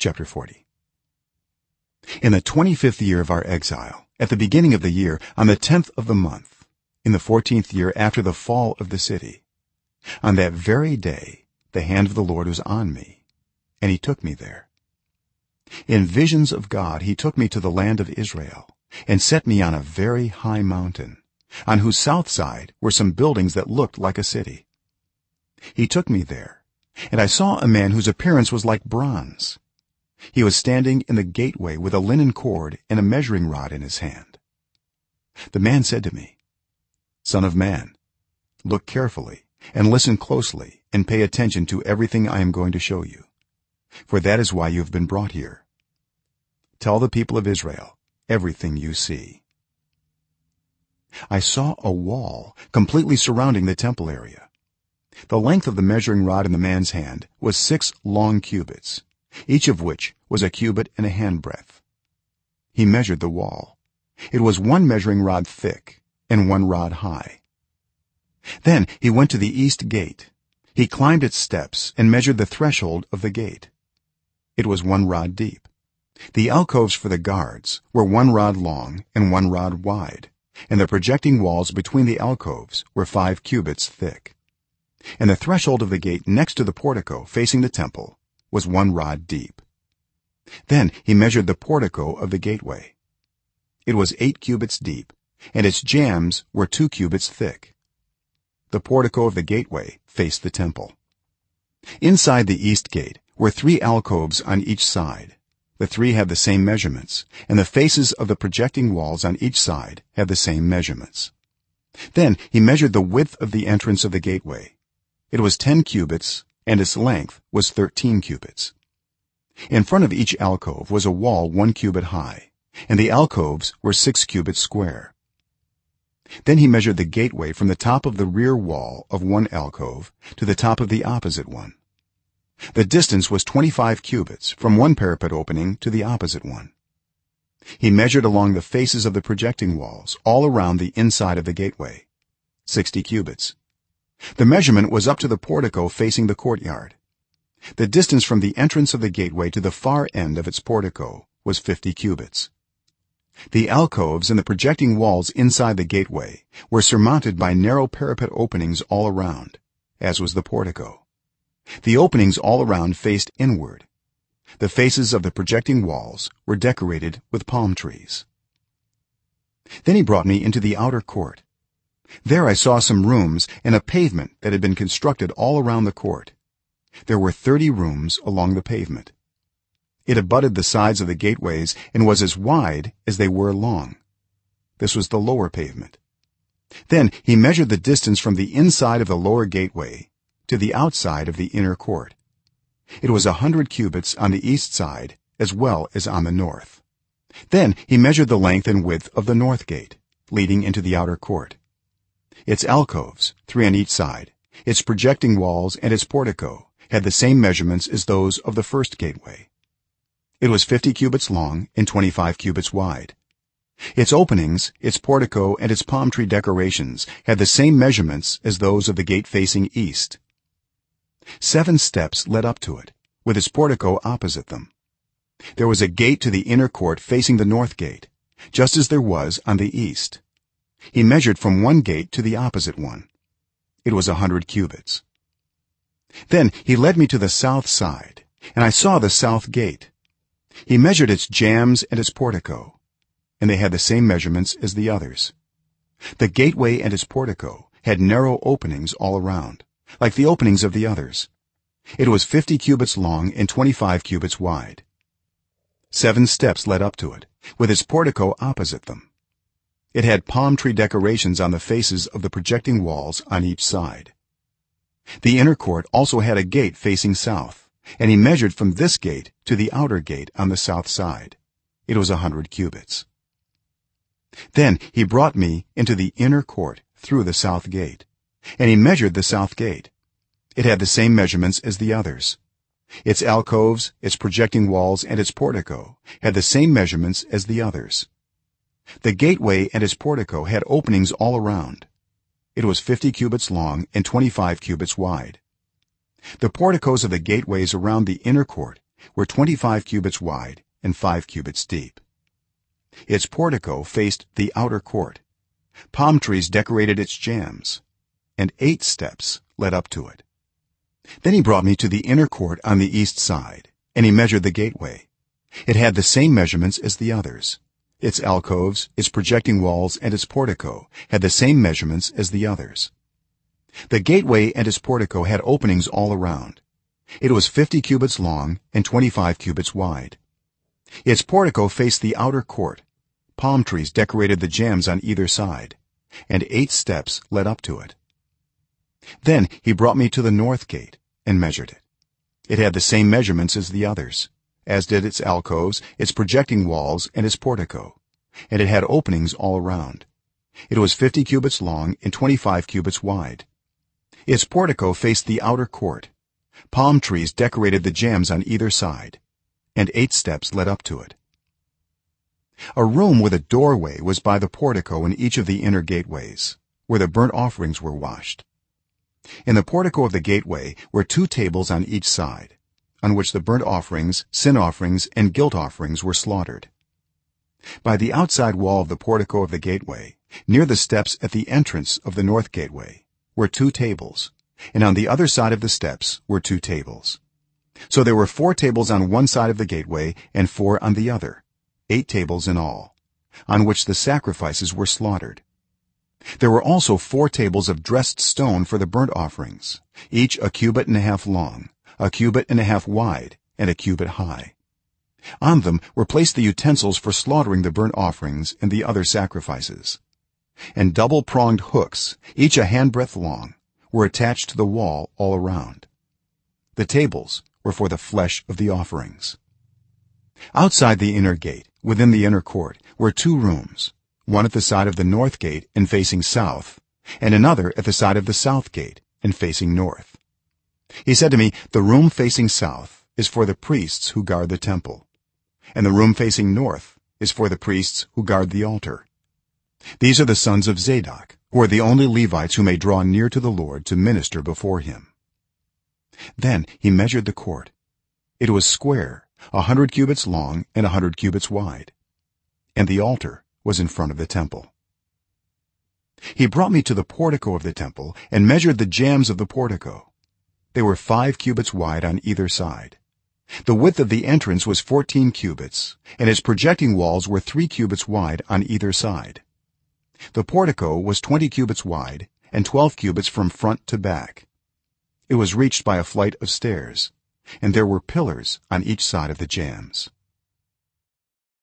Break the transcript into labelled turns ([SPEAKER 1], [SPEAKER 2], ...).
[SPEAKER 1] chapter 40 in the 25th year of our exile at the beginning of the year on the 10th of the month in the 14th year after the fall of the city on that very day the hand of the lord was on me and he took me there. In visions of god he took me to the land of israel and set me on a very high mountain on whose south side were some buildings that looked like a city. He took me there and i saw a man whose appearance was like bronze he was standing in the gateway with a linen cord and a measuring rod in his hand. The man said to me son of man look carefully and listen closely and pay attention to everything i am going to show you for that is why you have been brought here. Tell the people of israel everything you see. I saw a wall completely surrounding the temple area. The length of the measuring rod in the man's hand was 6 long cubits each of which was a cubit and a handbreadth. He measured the wall. It was one measuring rod thick and one rod high. Then he went to the east gate. He climbed its steps and measured the threshold of the gate. It was one rod deep. The alcoves for the guards were one rod long and one rod wide and the projecting walls between the alcoves were 5 cubits thick. And the threshold of the gate next to the portico facing the temple was one rod deep. Then he measured the portico of the gateway. It was 8 cubits deep and its jambs were 2 cubits thick. The portico of the gateway faced the temple. Inside the east gate were 3 alcoves on each side. The three had the same measurements and the faces of the projecting walls on each side had the same measurements. Then he measured the width of the entrance of the gateway. It was 10 cubits and its length was 13 cubits. In front of each alcove was a wall 1 cubit high and the alcoves were 6 cubits square. Then he measured the gateway from the top of the rear wall of one alcove to the top of the opposite one. The distance was 25 cubits from one parapet opening to the opposite one. He measured along the faces of the projecting walls all around the inside of the gateway 60 cubits the measurement was up to the portico facing the courtyard. The distance from the entrance of the gateway to the far end of its portico was 50 cubits. The alcoves and the projecting walls inside the gateway were surmounted by narrow parapet openings all around as was the portico. The openings all around faced inward. The faces of the projecting walls were decorated with palm trees. Then he brought me into the outer court there i saw some rooms and a pavement that had been constructed all around the court. There were 30 rooms along the pavement. It abutted the sides of the gateways and was as wide as they were long. This was the lower pavement. Then he measured the distance from the inside of the lower gateway to the outside of the inner court. It was a 100 cubits on the east side as well as on the north. Then he measured the length and width of the north gate leading into the outer court its alcoves 3 on each side. Its projecting walls and its portico had the same measurements as those of the first gateway. It was 50 cubits long and 25 cubits wide. Its openings its portico and its palm tree decorations had the same measurements as those of the gate facing east. Seven steps led up to it with its portico opposite them. There was a gate to the inner court facing the north gate just as there was on the east he measured from one gate to the opposite one. It was a 100 cubits. Then he led me to the south side and i saw the south gate. He measured its jambs and its portico and they had the same measurements as the others. The gateway and its portico had narrow openings all around like the openings of the others. It was 50 cubits long and 25 cubits wide. Seven steps led up to it with its portico opposite them it had palm tree decorations on the faces of the projecting walls on each side. The inner court also had a gate facing south and he measured from this gate to the outer gate on the south side. It was a 100 cubits. Then he brought me into the inner court through the south gate and he measured the south gate. It had the same measurements as the others. Its alcoves its projecting walls and its portico had the same measurements as the others the gateway and its portico had openings all around. It was 50 cubits long and 25 cubits wide. The porticos of the gateways around the inner court were 25 cubits wide and 5 cubits deep. Its portico faced the outer court. Palm trees decorated its jambs and eight steps led up to it. Then he brought me to the inner court on the east side and he measured the gateway. It had the same measurements as the others its alcoves its projecting walls and its portico had the same measurements as the others. The gateway and its portico had openings all around. It was 50 cubits long and 25 cubits wide. Its portico faced the outer court. Palm trees decorated the jambs on either side and eight steps led up to it. Then he brought me to the north gate and measured it. It had the same measurements as the others as did its alcoves its projecting walls and its portico. And it had openings all around. It was 50 cubits long and 25 cubits wide. Its portico faced the outer court. Palm trees decorated the jambs on either side and eight steps led up to it. A room with a doorway was by the portico in each of the inner gateways where the burnt offerings were washed. In the portico of the gateway were two tables on each side on which the burnt offerings sin offerings and guilt offerings were slaughtered. By the outside wall of the portico of the gateway near the steps at the entrance of the north gateway were two tables and on the other side of the steps were two tables. So there were four tables on one side of the gateway and four on the other eight tables in all on which the sacrifices were slaughtered. There were also four tables of dressed stone for the burnt offerings each a cubit and a half long a cubit and a half wide and a cubit high. On them were placed the utensils for slaughtering the burnt offerings and the other sacrifices. And double-pronged hooks each a handbreadth long were attached to the wall all around. The tables were for the flesh of the offerings. Outside the inner gate within the inner court were two rooms one at the side of the north gate and facing south and another at the side of the south gate and facing north he said to me the room facing south is for the priests who guard the temple and the room facing north is for the priests who guard the altar. These are the sons of zadok who are the only levites who may draw near to the lord to minister before him. Then he measured the court. It was square a 100 cubits long and a 100 cubits wide and the altar was in front of the temple. He brought me to the portico of the temple and measured the jambs of the portico they were 5 cubits wide on either side. The width of the entrance was 14 cubits and its projecting walls were 3 cubits wide on either side. The portico was 20 cubits wide and 12 cubits from front to back. It was reached by a flight of stairs and there were pillars on each side of the jambs